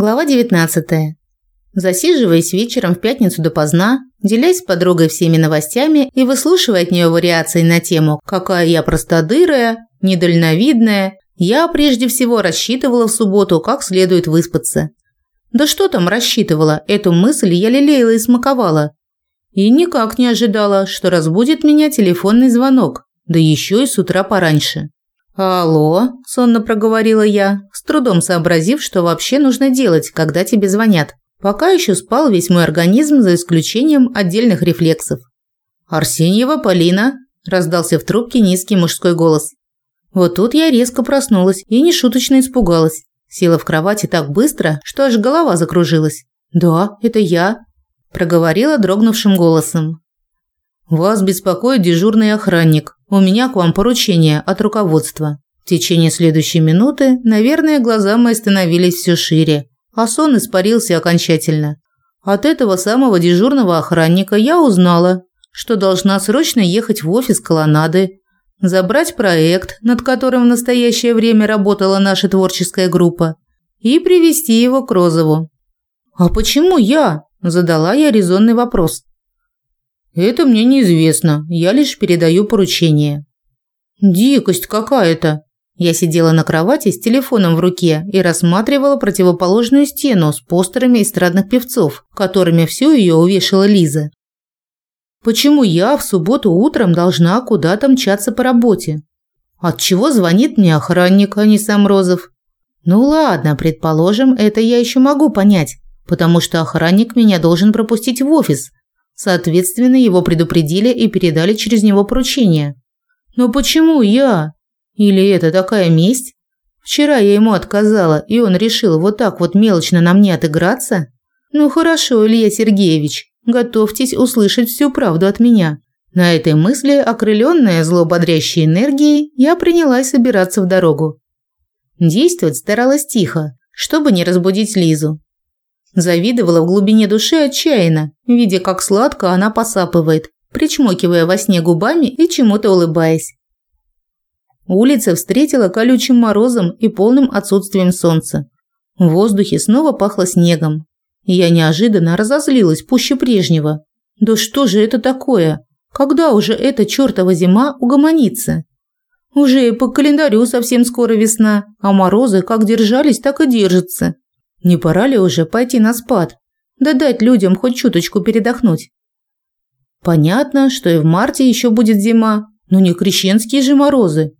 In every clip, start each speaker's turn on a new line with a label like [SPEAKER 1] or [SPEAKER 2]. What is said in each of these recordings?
[SPEAKER 1] Глава 19. Засиживаясь вечером в пятницу допоздна, делясь с подругой всеми новостями и выслушивая от нее вариации на тему «какая я простодырая», «недальновидная», я прежде всего рассчитывала в субботу, как следует выспаться. Да что там рассчитывала, эту мысль я лелеяла и смаковала. И никак не ожидала, что разбудит меня телефонный звонок, да еще и с утра пораньше. «Алло», – сонно проговорила я, с трудом сообразив, что вообще нужно делать, когда тебе звонят. Пока еще спал весь мой организм за исключением отдельных рефлексов. «Арсеньева Полина», – раздался в трубке низкий мужской голос. Вот тут я резко проснулась и нешуточно испугалась. Села в кровати так быстро, что аж голова закружилась. «Да, это я», – проговорила дрогнувшим голосом. «Вас беспокоит дежурный охранник. У меня к вам поручение от руководства». В течение следующей минуты, наверное, глаза мои становились все шире, а сон испарился окончательно. От этого самого дежурного охранника я узнала, что должна срочно ехать в офис колоннады, забрать проект, над которым в настоящее время работала наша творческая группа, и привести его к Розову. «А почему я?» – задала я резонный вопрос. Это мне неизвестно, я лишь передаю поручение. Дикость какая-то. Я сидела на кровати с телефоном в руке и рассматривала противоположную стену с постерами эстрадных певцов, которыми всю ее увешала Лиза. Почему я в субботу утром должна куда-то мчаться по работе? От чего звонит мне охранник, а не сам Розов? Ну ладно, предположим, это я еще могу понять, потому что охранник меня должен пропустить в офис, Соответственно, его предупредили и передали через него поручение. Но почему я? Или это такая месть? Вчера я ему отказала, и он решил вот так вот мелочно на мне отыграться? Ну хорошо, Илья Сергеевич, готовьтесь услышать всю правду от меня. На этой мысли, окрыленная злоободрящей энергией, я принялась собираться в дорогу. Действовать старалась тихо, чтобы не разбудить Лизу. Завидовала в глубине души отчаянно, видя, как сладко она посапывает, причмокивая во сне губами и чему-то улыбаясь. Улица встретила колючим морозом и полным отсутствием солнца. В воздухе снова пахло снегом. Я неожиданно разозлилась пуще прежнего. Да что же это такое? Когда уже эта чертова зима угомонится? Уже и по календарю совсем скоро весна, а морозы как держались, так и держатся. Не пора ли уже пойти на спад? Да дать людям хоть чуточку передохнуть. Понятно, что и в марте еще будет зима, но не крещенские же морозы.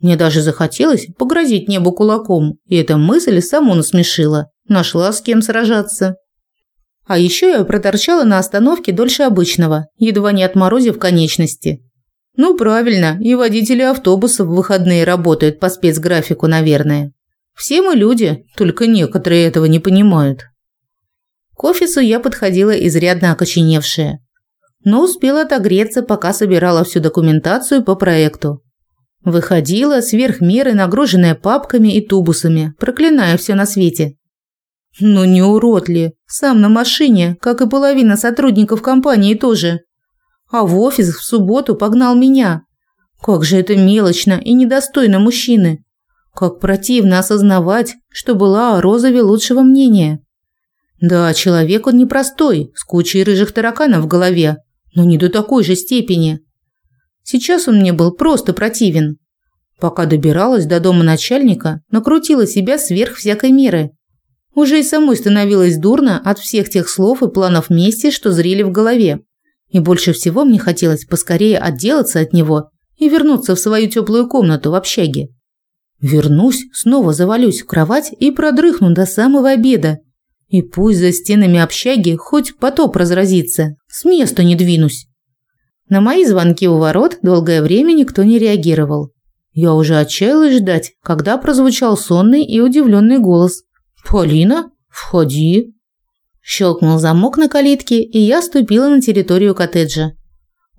[SPEAKER 1] Мне даже захотелось погрозить небу кулаком, и эта мысль саму насмешила. Нашла с кем сражаться. А еще я проторчала на остановке дольше обычного, едва не отморозив конечности. Ну правильно, и водители автобусов в выходные работают по спецграфику, наверное. Все мы люди, только некоторые этого не понимают. К офису я подходила изрядно окоченевшая, но успела отогреться, пока собирала всю документацию по проекту. Выходила сверх меры, нагруженная папками и тубусами, проклиная все на свете. Ну не урод ли? Сам на машине, как и половина сотрудников компании тоже. А в офис в субботу погнал меня. Как же это мелочно и недостойно мужчины. Как противно осознавать, что была о Розове лучшего мнения. Да, человек он непростой, с кучей рыжих тараканов в голове, но не до такой же степени. Сейчас он мне был просто противен. Пока добиралась до дома начальника, накрутила себя сверх всякой меры. Уже и самой становилось дурно от всех тех слов и планов мести, что зрели в голове. И больше всего мне хотелось поскорее отделаться от него и вернуться в свою теплую комнату в общаге. Вернусь, снова завалюсь в кровать и продрыхну до самого обеда. И пусть за стенами общаги хоть потоп разразится, с места не двинусь. На мои звонки у ворот долгое время никто не реагировал. Я уже отчаялась ждать, когда прозвучал сонный и удивленный голос. «Полина, входи!» Щелкнул замок на калитке, и я ступила на территорию коттеджа.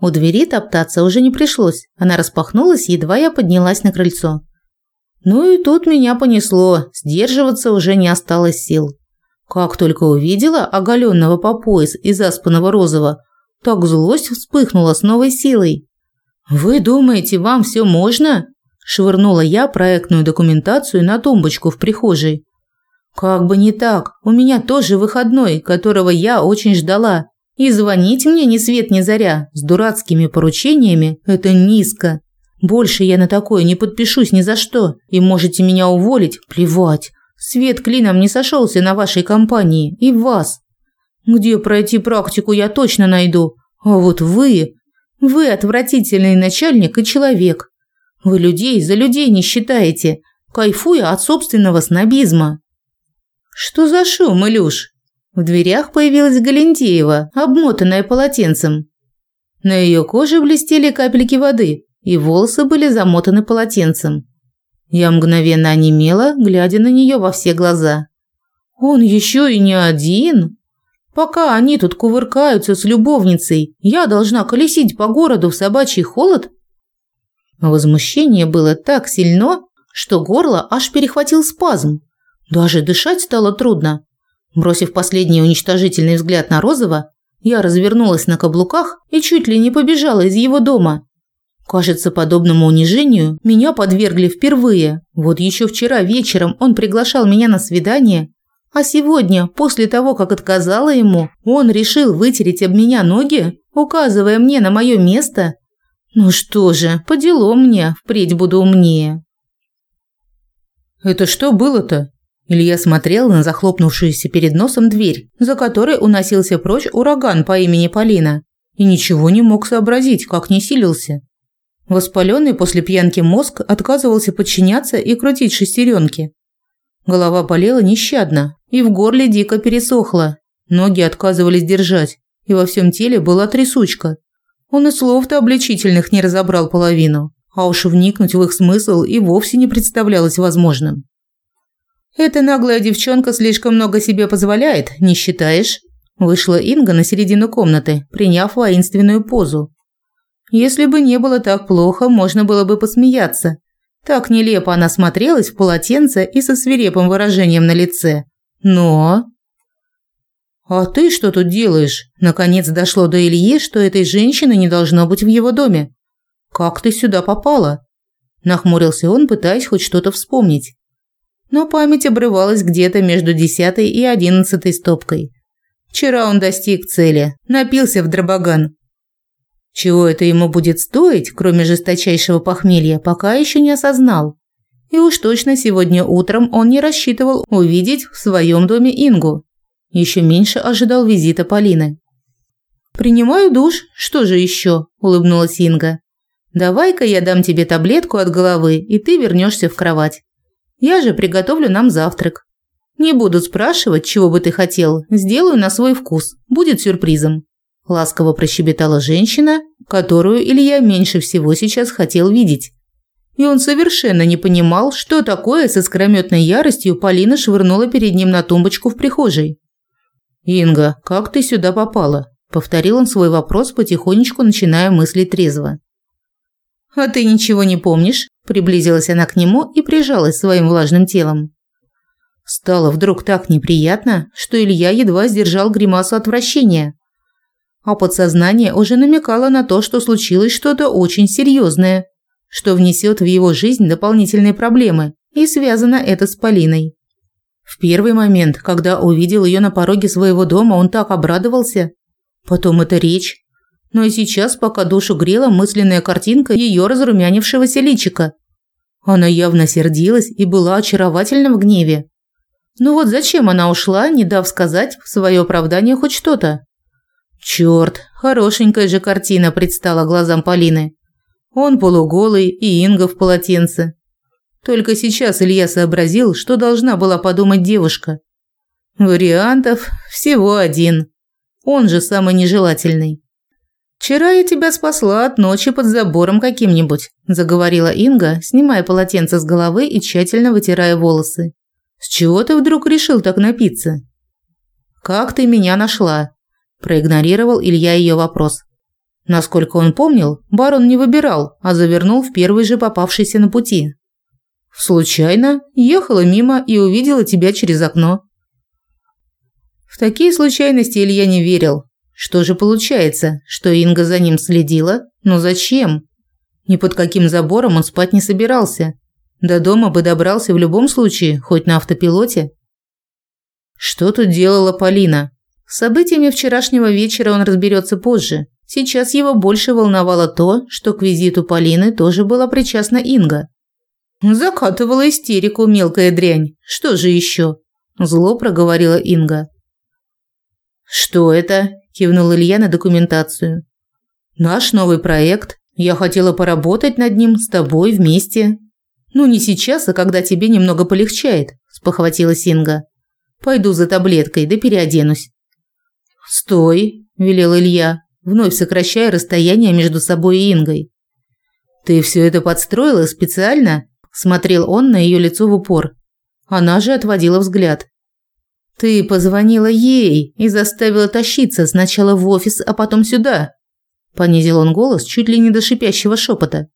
[SPEAKER 1] У двери топтаться уже не пришлось, она распахнулась, едва я поднялась на крыльцо. Ну и тут меня понесло, сдерживаться уже не осталось сил. Как только увидела оголенного по пояс и заспанного розового, так злость вспыхнула с новой силой. «Вы думаете, вам все можно?» – швырнула я проектную документацию на тумбочку в прихожей. Как бы не так, у меня тоже выходной, которого я очень ждала. И звонить мне ни свет ни заря с дурацкими поручениями – это низко. Больше я на такое не подпишусь ни за что. И можете меня уволить, плевать. Свет клином не сошелся на вашей компании и вас. Где пройти практику я точно найду. А вот вы... Вы отвратительный начальник и человек. Вы людей за людей не считаете, кайфуя от собственного снобизма. Что за шум, Илюш? В дверях появилась Галентеева, обмотанная полотенцем. На ее коже блестели капельки воды, и волосы были замотаны полотенцем. Я мгновенно онемела, глядя на нее во все глаза. Он еще и не один. Пока они тут кувыркаются с любовницей, я должна колесить по городу в собачий холод? Возмущение было так сильно, что горло аж перехватил спазм. Даже дышать стало трудно. Бросив последний уничтожительный взгляд на Розова, я развернулась на каблуках и чуть ли не побежала из его дома. Кажется, подобному унижению меня подвергли впервые. Вот еще вчера вечером он приглашал меня на свидание, а сегодня, после того, как отказала ему, он решил вытереть об меня ноги, указывая мне на мое место. Ну что же, по делам мне, впредь буду умнее. Это что было-то? Илья смотрел на захлопнувшуюся перед носом дверь, за которой уносился прочь ураган по имени Полина, и ничего не мог сообразить, как не силился. Воспаленный после пьянки мозг отказывался подчиняться и крутить шестеренки. Голова болела нещадно, и в горле дико пересохло. Ноги отказывались держать, и во всем теле была трясучка. Он и слов-то обличительных не разобрал половину, а уж вникнуть в их смысл и вовсе не представлялось возможным. «Эта наглая девчонка слишком много себе позволяет, не считаешь?» Вышла Инга на середину комнаты, приняв воинственную позу. Если бы не было так плохо, можно было бы посмеяться. Так нелепо она смотрелась в полотенце и со свирепым выражением на лице. Но... «А ты что тут делаешь?» Наконец дошло до Ильи, что этой женщины не должно быть в его доме. «Как ты сюда попала?» Нахмурился он, пытаясь хоть что-то вспомнить но память обрывалась где-то между десятой и одиннадцатой стопкой. Вчера он достиг цели, напился в дробоган. Чего это ему будет стоить, кроме жесточайшего похмелья, пока еще не осознал. И уж точно сегодня утром он не рассчитывал увидеть в своем доме Ингу. Еще меньше ожидал визита Полины. «Принимаю душ, что же еще?» – улыбнулась Инга. «Давай-ка я дам тебе таблетку от головы, и ты вернешься в кровать. Я же приготовлю нам завтрак. Не буду спрашивать, чего бы ты хотел, сделаю на свой вкус. Будет сюрпризом. Ласково прощебетала женщина, которую Илья меньше всего сейчас хотел видеть. И он совершенно не понимал, что такое с искрометной яростью Полина швырнула перед ним на тумбочку в прихожей. «Инга, как ты сюда попала?» – повторил он свой вопрос, потихонечку начиная мыслить трезво. «А ты ничего не помнишь?» Приблизилась она к нему и прижалась своим влажным телом. Стало вдруг так неприятно, что Илья едва сдержал гримасу отвращения. А подсознание уже намекало на то, что случилось что-то очень серьезное, что внесет в его жизнь дополнительные проблемы, и связано это с Полиной. В первый момент, когда увидел ее на пороге своего дома, он так обрадовался. Потом эта речь, но и сейчас пока душу грела мысленная картинка ее разрумянившегося личика. Она явно сердилась и была очаровательна в гневе. Ну вот зачем она ушла, не дав сказать в свое оправдание хоть что-то? Черт, хорошенькая же картина предстала глазам Полины. Он полуголый и Инга в полотенце. Только сейчас Илья сообразил, что должна была подумать девушка. Вариантов всего один. Он же самый нежелательный. «Вчера я тебя спасла от ночи под забором каким-нибудь», – заговорила Инга, снимая полотенце с головы и тщательно вытирая волосы. «С чего ты вдруг решил так напиться?» «Как ты меня нашла?» – проигнорировал Илья ее вопрос. Насколько он помнил, барон не выбирал, а завернул в первый же попавшийся на пути. «Случайно ехала мимо и увидела тебя через окно». В такие случайности Илья не верил, что же получается, что Инга за ним следила? Но зачем? Ни под каким забором он спать не собирался. До дома бы добрался в любом случае, хоть на автопилоте. Что тут делала Полина? С событиями вчерашнего вечера он разберется позже. Сейчас его больше волновало то, что к визиту Полины тоже была причастна Инга. Закатывала истерику мелкая дрянь. Что же еще? Зло проговорила Инга. Что это? кивнул Илья на документацию. Наш новый проект. Я хотела поработать над ним с тобой вместе. Ну не сейчас, а когда тебе немного полегчает, спохватилась Инга. Пойду за таблеткой, да переоденусь. Стой, велел Илья, вновь сокращая расстояние между собой и Ингой. Ты все это подстроила специально? смотрел он на ее лицо в упор. Она же отводила взгляд. Ты позвонила ей и заставила тащиться сначала в офис, а потом сюда. Понизил он голос чуть ли не до шипящего шепота.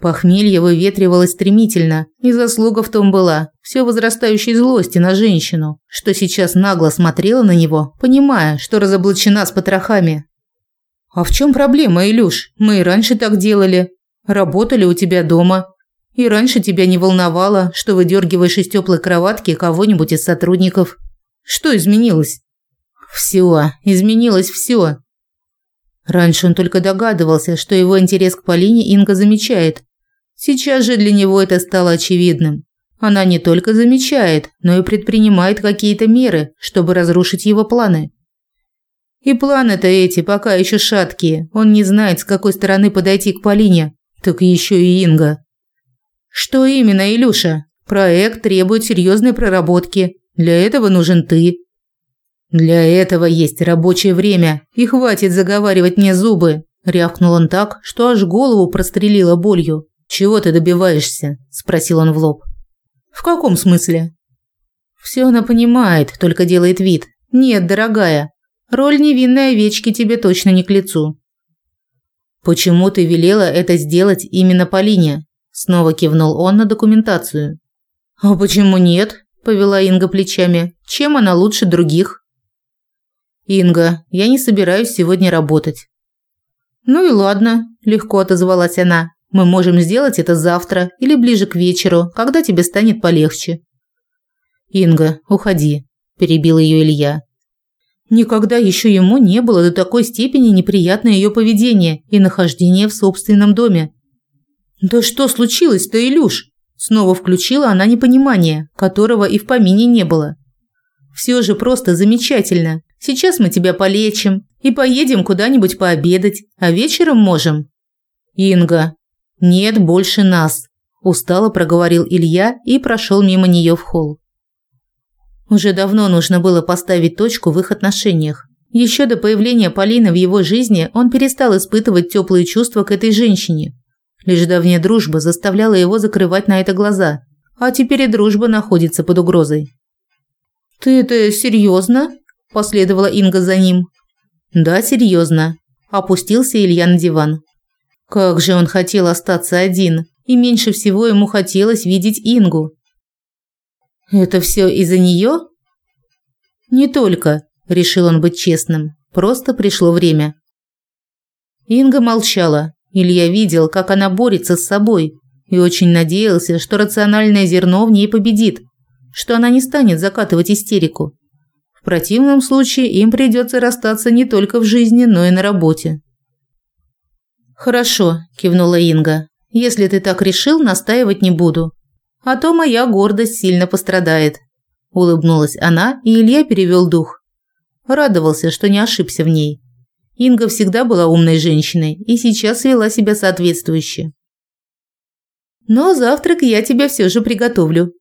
[SPEAKER 1] Похмелье выветривалось стремительно, и заслуга в том была все возрастающей злости на женщину, что сейчас нагло смотрела на него, понимая, что разоблачена с потрохами. «А в чем проблема, Илюш? Мы и раньше так делали. Работали у тебя дома. И раньше тебя не волновало, что выдергиваешь из теплой кроватки кого-нибудь из сотрудников. Что изменилось?» «Все, изменилось все. Раньше он только догадывался, что его интерес к Полине Инга замечает. Сейчас же для него это стало очевидным. Она не только замечает, но и предпринимает какие-то меры, чтобы разрушить его планы. И планы-то эти пока еще шаткие. Он не знает, с какой стороны подойти к Полине. Так еще и Инга. Что именно, Илюша? Проект требует серьезной проработки. Для этого нужен ты. Для этого есть рабочее время, и хватит заговаривать мне зубы, рявкнул он так, что аж голову прострелило болью. Чего ты добиваешься? спросил он в лоб. В каком смысле? Все она понимает, только делает вид. Нет, дорогая, роль невинной овечки тебе точно не к лицу. Почему ты велела это сделать именно Полине? Снова кивнул он на документацию. А почему нет? повела Инга плечами. Чем она лучше других? Инга, я не собираюсь сегодня работать. Ну и ладно, легко отозвалась она. Мы можем сделать это завтра или ближе к вечеру, когда тебе станет полегче. Инга, уходи, перебил ее Илья. Никогда еще ему не было до такой степени неприятно ее поведение и нахождение в собственном доме. Да что случилось-то, Илюш? Снова включила она непонимание, которого и в помине не было. Все же просто замечательно. Сейчас мы тебя полечим и поедем куда-нибудь пообедать, а вечером можем. Инга, нет больше нас, устало проговорил Илья и прошел мимо нее в холл. Уже давно нужно было поставить точку в их отношениях. Еще до появления Полины в его жизни он перестал испытывать теплые чувства к этой женщине. Лишь давняя дружба заставляла его закрывать на это глаза, а теперь и дружба находится под угрозой. «Ты это серьезно?» Последовала Инга за ним. Да, серьезно. Опустился Илья на диван. Как же он хотел остаться один, и меньше всего ему хотелось видеть Ингу. Это все из-за нее? Не только, решил он быть честным. Просто пришло время. Инга молчала. Илья видел, как она борется с собой, и очень надеялся, что рациональное зерно в ней победит, что она не станет закатывать истерику. В противном случае им придется расстаться не только в жизни, но и на работе. Хорошо, кивнула Инга. Если ты так решил, настаивать не буду. А то моя гордость сильно пострадает. Улыбнулась она, и Илья перевел дух. Радовался, что не ошибся в ней. Инга всегда была умной женщиной и сейчас вела себя соответствующе. Но завтрак я тебе все же приготовлю,